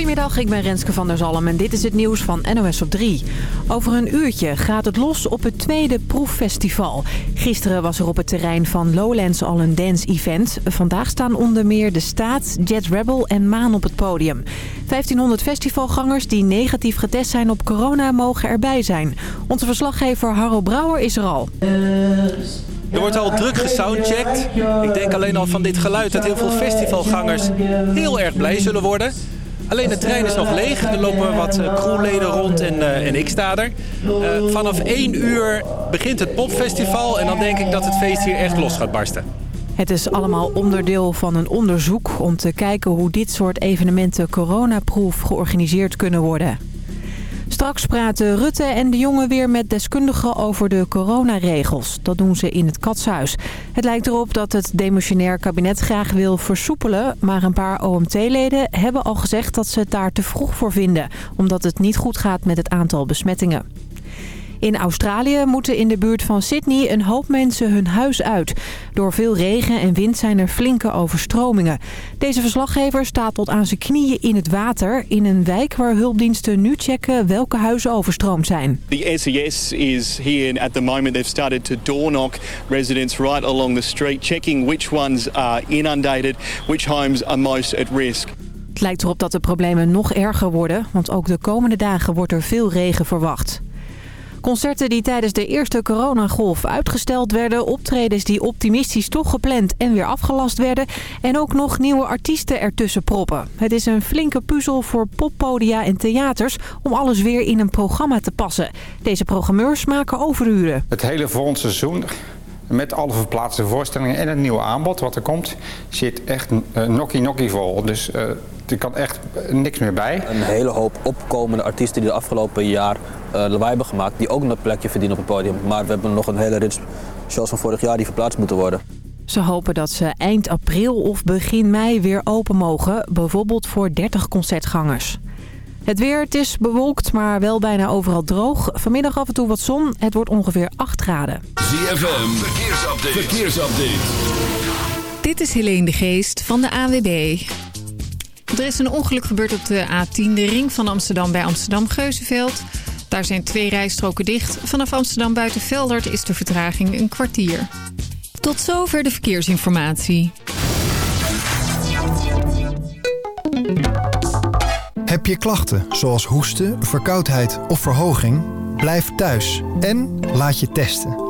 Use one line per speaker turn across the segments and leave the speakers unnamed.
Goedemiddag, ik ben Renske van der Zalm en dit is het nieuws van NOS op 3. Over een uurtje gaat het los op het tweede proeffestival. Gisteren was er op het terrein van Lowlands al een dance-event. Vandaag staan onder meer De Staat, Jet Rebel en Maan op het podium. 1500 festivalgangers die negatief getest zijn op corona mogen erbij zijn. Onze verslaggever Harro Brouwer is er al.
Er wordt al druk gesoundcheckt. Ik denk alleen al van dit geluid dat heel veel festivalgangers heel erg blij zullen worden. Alleen de trein is nog leeg. Er lopen wat eh, crewleden rond en, uh, en ik sta er. Uh, vanaf 1 uur begint het popfestival en dan denk ik dat het feest hier echt los gaat barsten.
Het is allemaal onderdeel van een onderzoek om te kijken hoe dit soort evenementen coronaproof georganiseerd kunnen worden. Straks praten Rutte en de jongen weer met deskundigen over de coronaregels. Dat doen ze in het katshuis. Het lijkt erop dat het demissionair kabinet graag wil versoepelen... maar een paar OMT-leden hebben al gezegd dat ze het daar te vroeg voor vinden... omdat het niet goed gaat met het aantal besmettingen. In Australië moeten in de buurt van Sydney een hoop mensen hun huis uit. Door veel regen en wind zijn er flinke overstromingen. Deze verslaggever staat tot aan zijn knieën in het water... in een wijk waar hulpdiensten nu checken welke huizen overstroomd zijn.
The SES is here at the moment. They've started to door knock residents right along the street... checking which ones are inundated, which homes are most at risk.
Het lijkt erop dat de problemen nog erger worden... want ook de komende dagen wordt er veel regen verwacht. Concerten die tijdens de eerste coronagolf uitgesteld werden... optredens die optimistisch toch gepland en weer afgelast werden... en ook nog nieuwe artiesten ertussen proppen. Het is een flinke puzzel voor poppodia en theaters... om alles weer in een programma te passen. Deze programmeurs maken overuren.
Het hele volgende seizoen met alle verplaatste voorstellingen en het nieuwe aanbod wat er komt... zit echt uh, nokkie-nokkie vol. Dus uh, er kan echt niks meer bij.
Een hele hoop opkomende artiesten die de afgelopen jaar uh, lawaai hebben gemaakt... die ook een plekje verdienen op het podium. Maar we hebben nog een hele rits shows van vorig jaar die verplaatst moeten worden.
Ze hopen dat ze eind april of begin mei weer open mogen. Bijvoorbeeld voor 30 concertgangers. Het weer, het is bewolkt, maar wel bijna overal droog. Vanmiddag af en toe wat zon. Het wordt ongeveer 8 graden.
ZFM, verkeersupdate. verkeersupdate.
Dit is Helene de Geest van de AWB. Er is een ongeluk gebeurd op de A10, de ring van Amsterdam bij Amsterdam-Geuzenveld. Daar zijn twee rijstroken dicht. Vanaf Amsterdam buiten Veldert is de vertraging een kwartier. Tot zover de verkeersinformatie.
Heb je klachten zoals hoesten, verkoudheid of verhoging? Blijf thuis en laat je testen.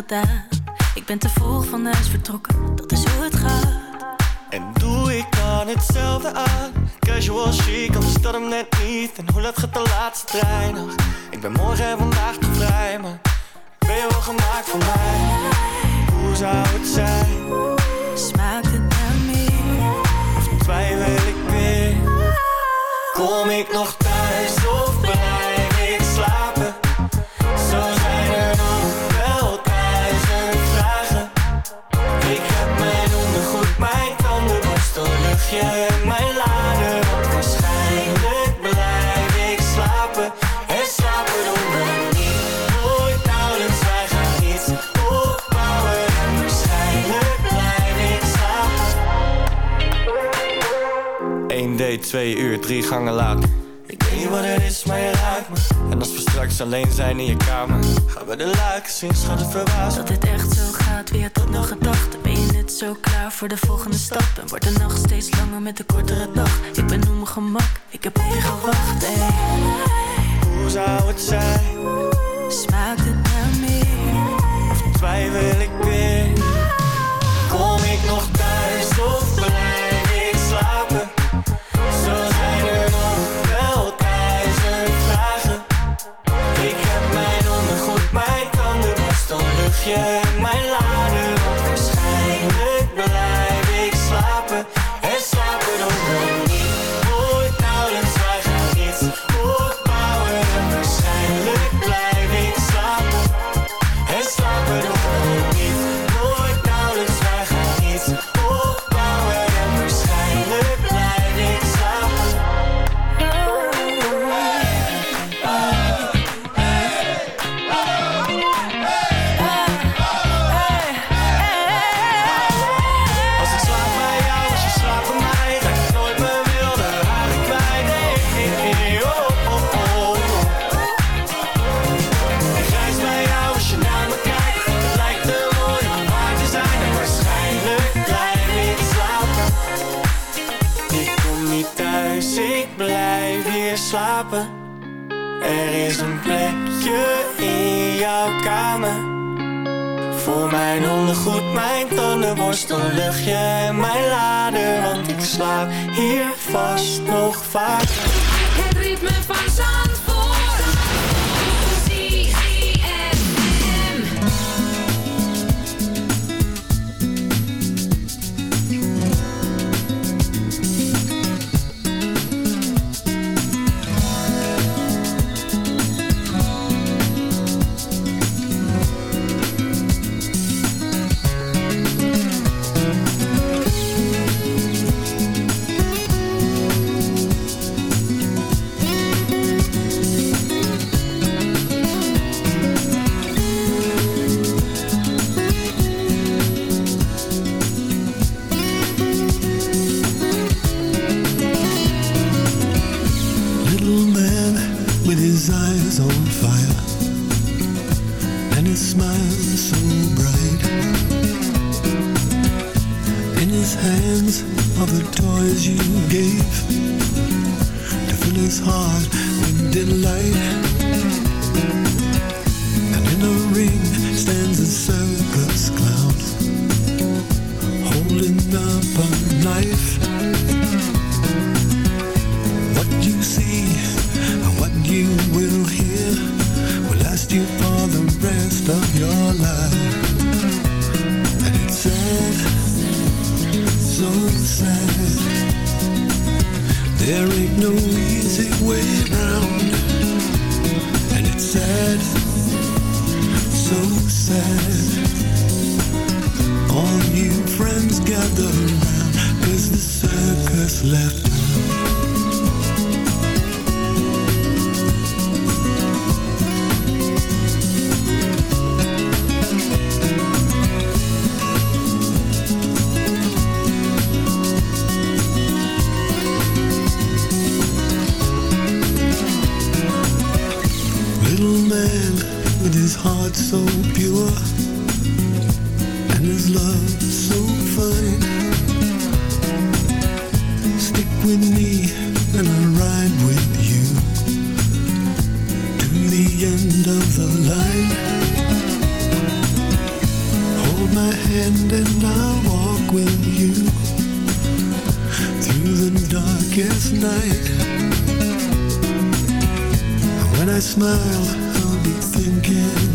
gedaan. ik
heb
hier gewacht, hey
Hoe zou het zijn?
Smaakt het naar meer?
Of twijfel ik weer? mijn ondergoed, mijn tandenborstel, luchtje en mijn lader Want ik slaap hier vast nog vaak.
with you
through the darkest night. When I smile, I'll be thinking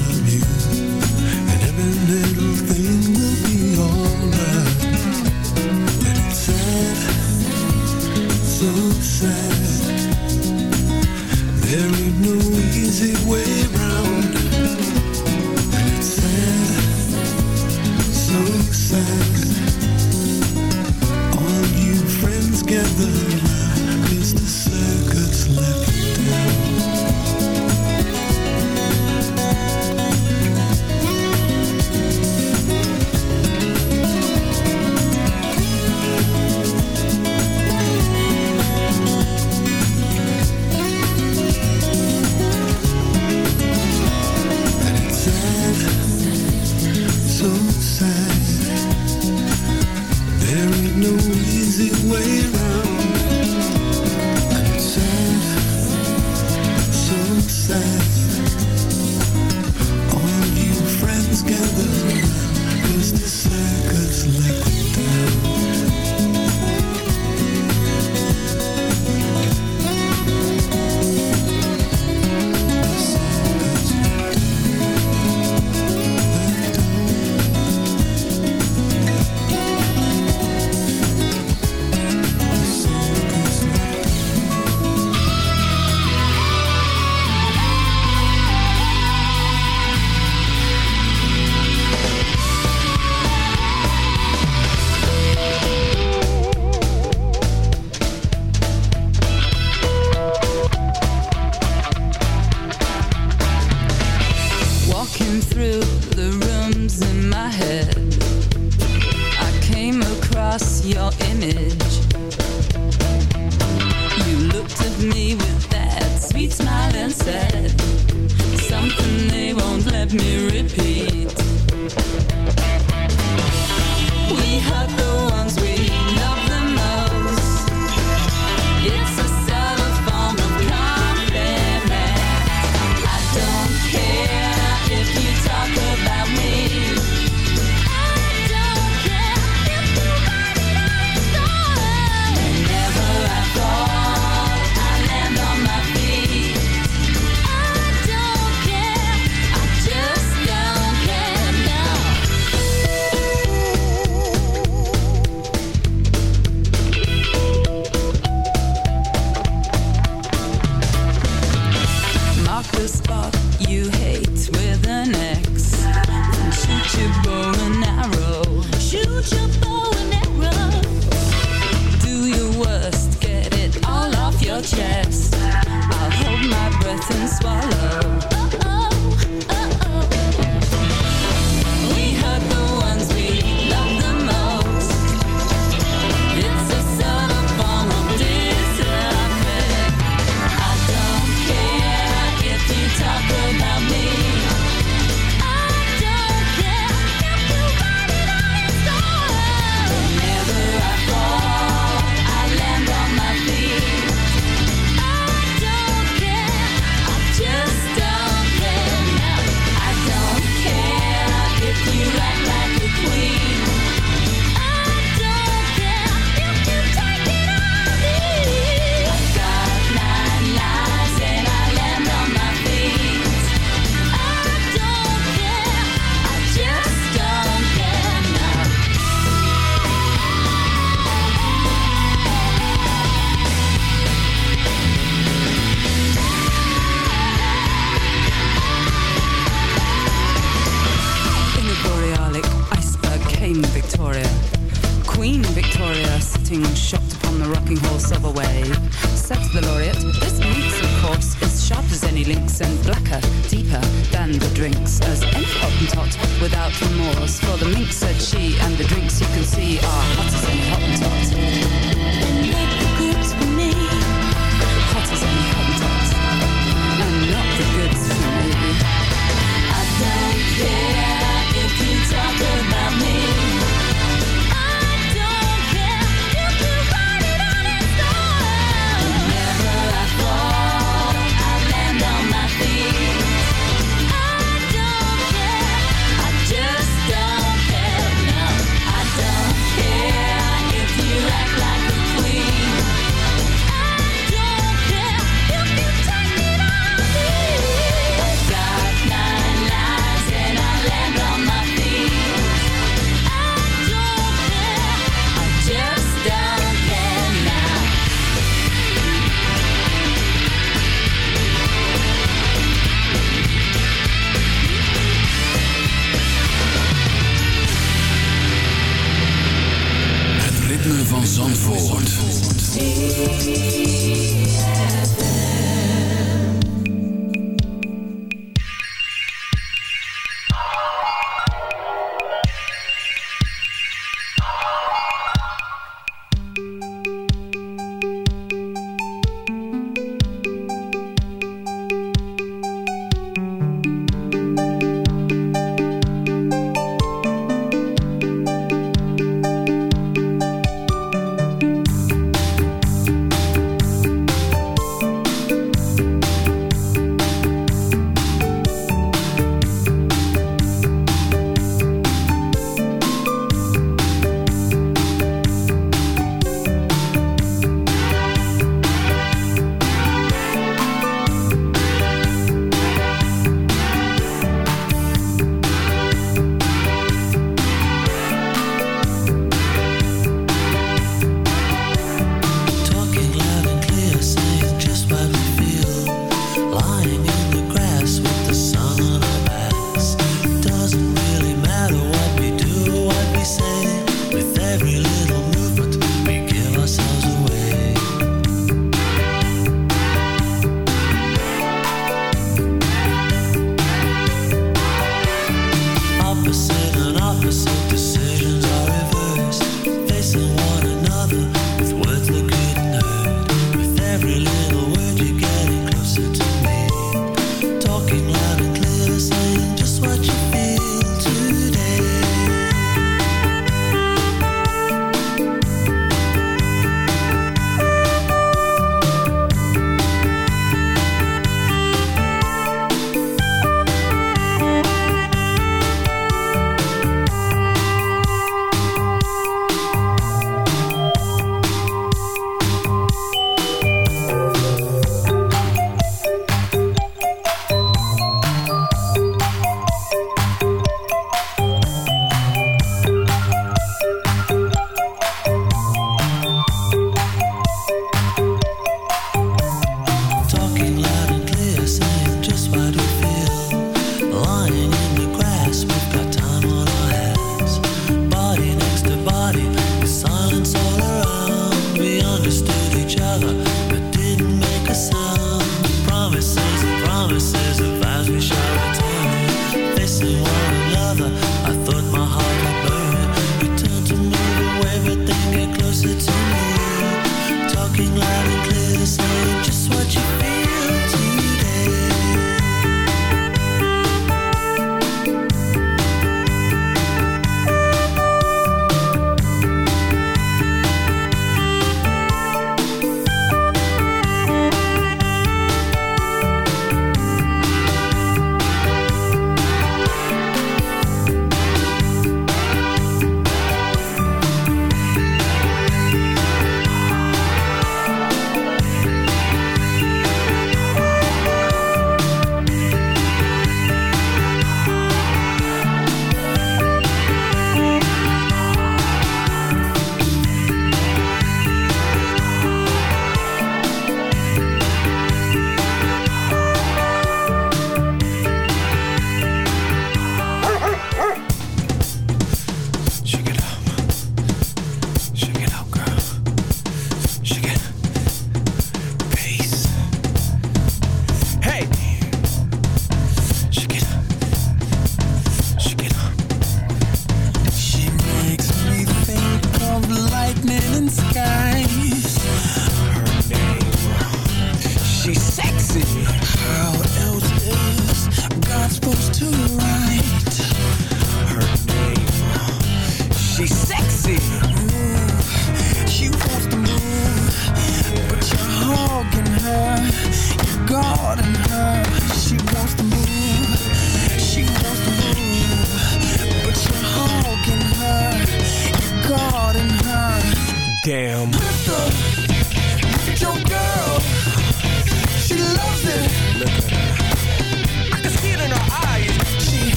van Zandvoort.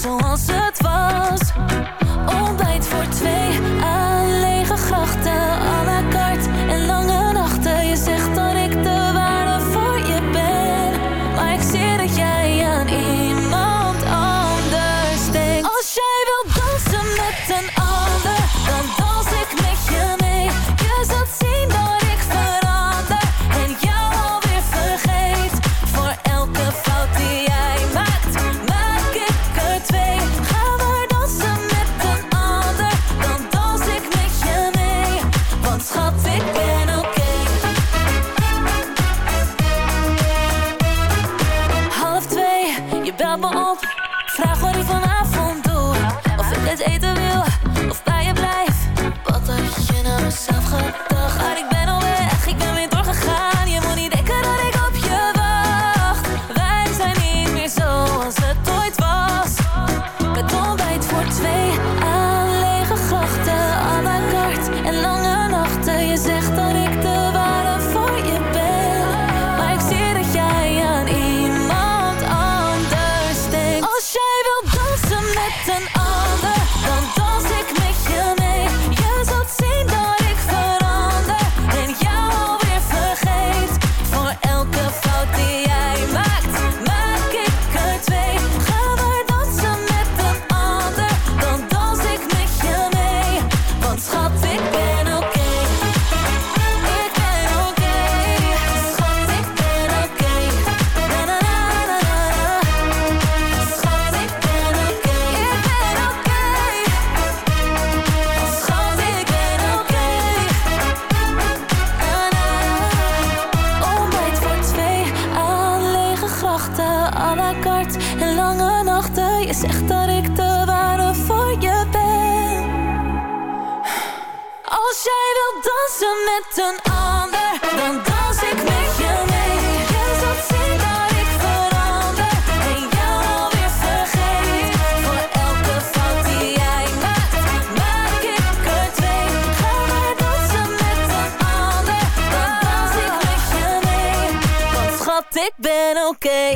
zoals ze met een ander, dan dans ik met je mee. Je zult zien dat ik verander en jou alweer vergeet. Voor elke fout die jij maakt, maak ik er twee. Ga maar dansen met een ander, dan dans ik met je mee. Want schat, ik ben oké.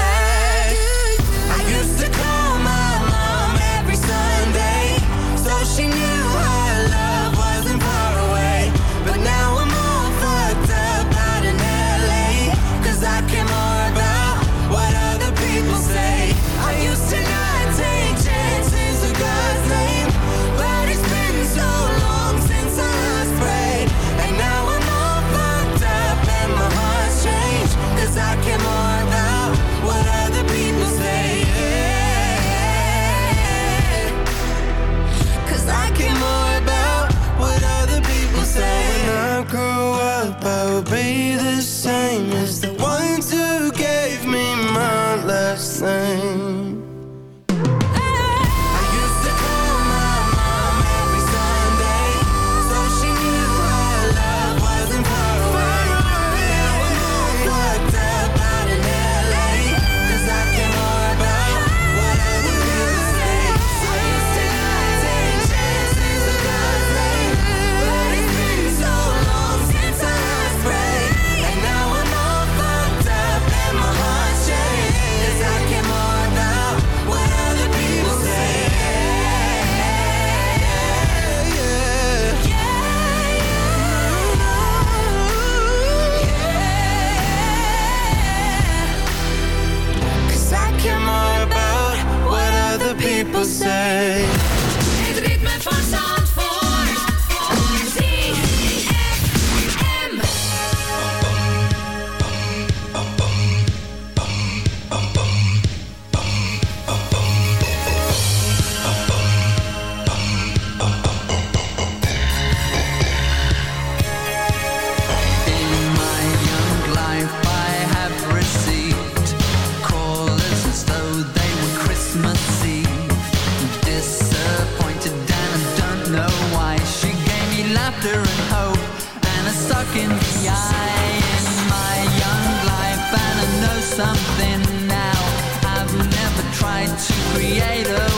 laughter and hope And a suck in the eye in my young life. And I know something now. I've never tried to create a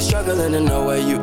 struggling to know where you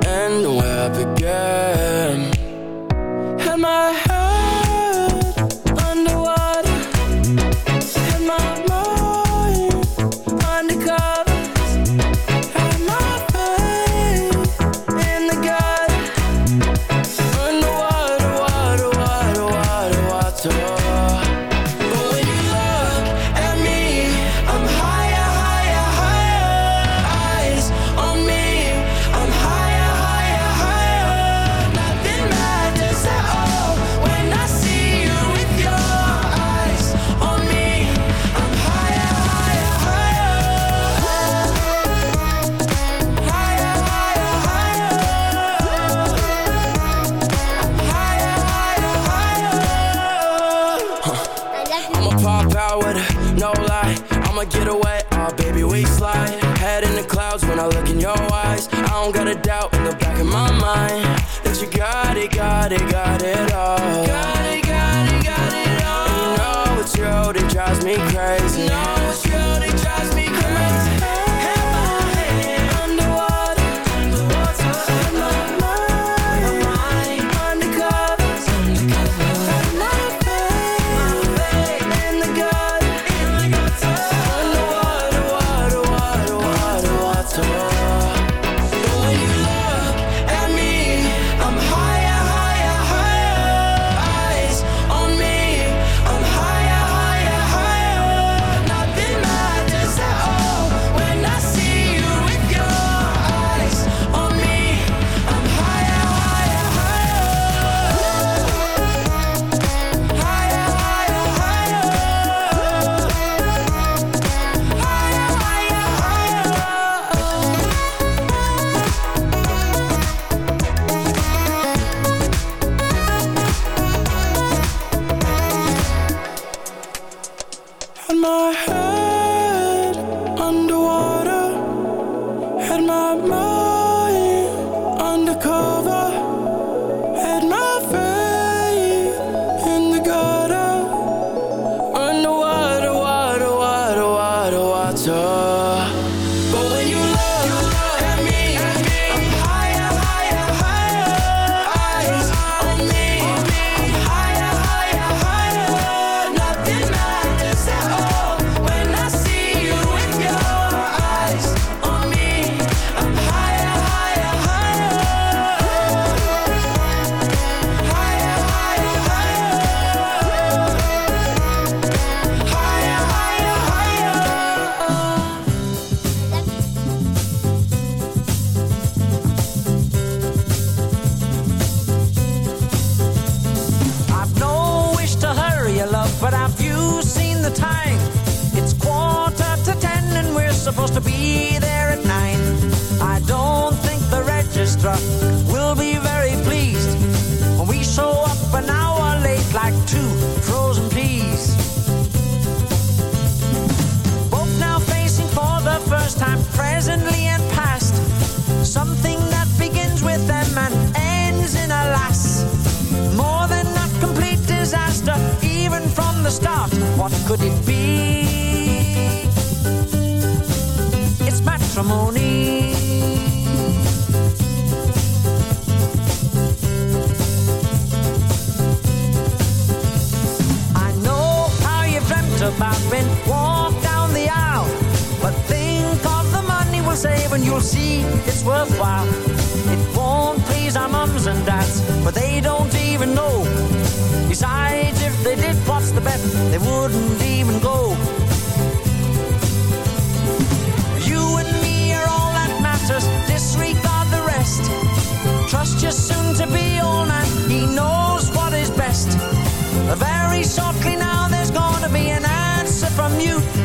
I look in your eyes, I don't got a doubt in the back of my mind that you got it, got it, got it all.
So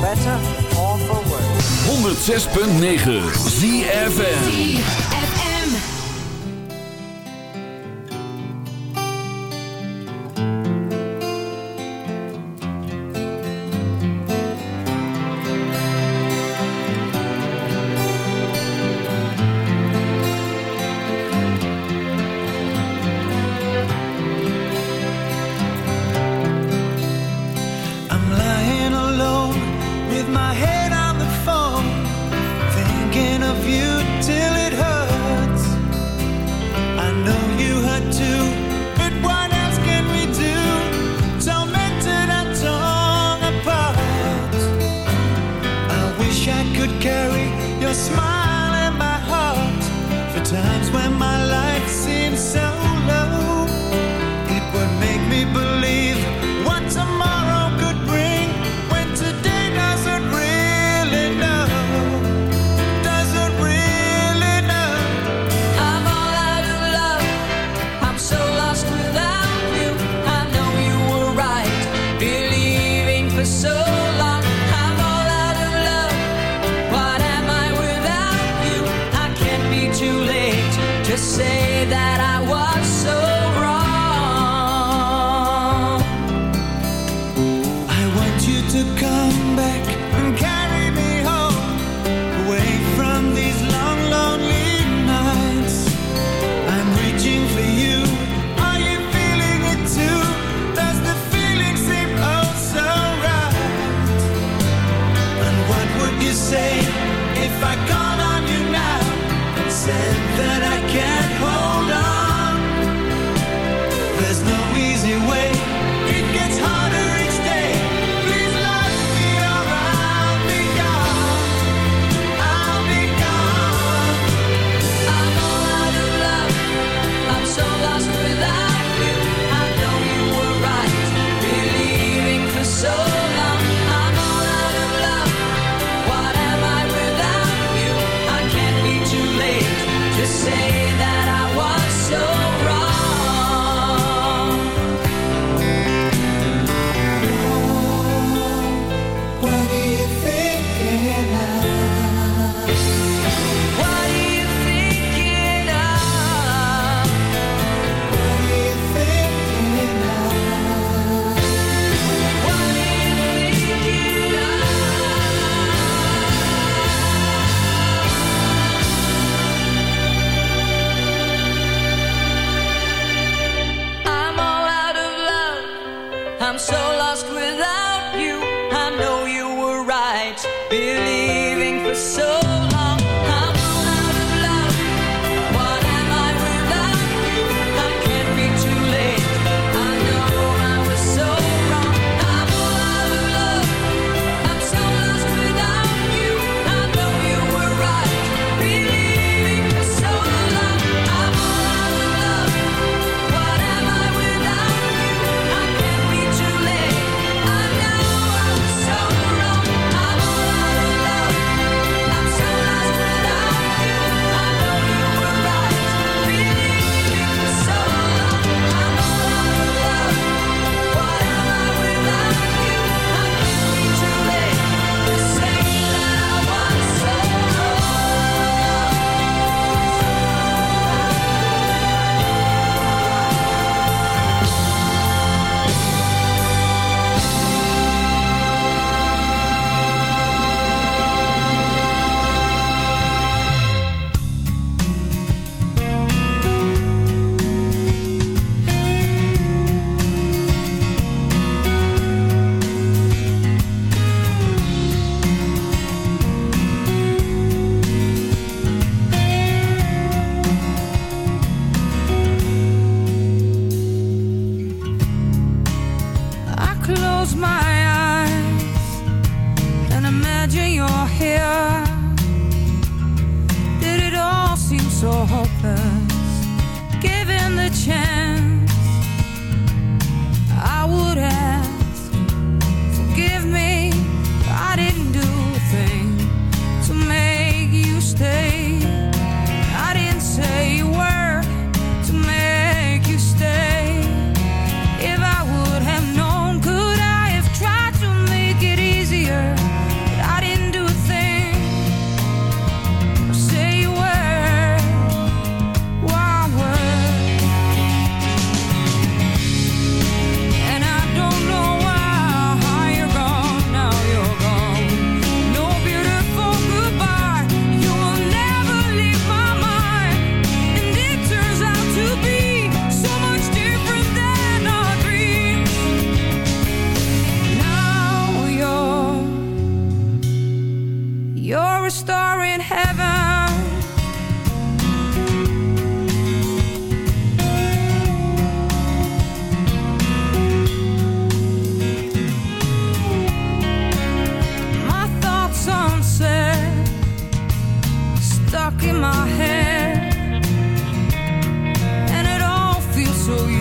better or for worse.
106.9 ZFM.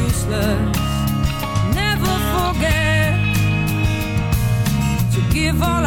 useless. Never forget to give all.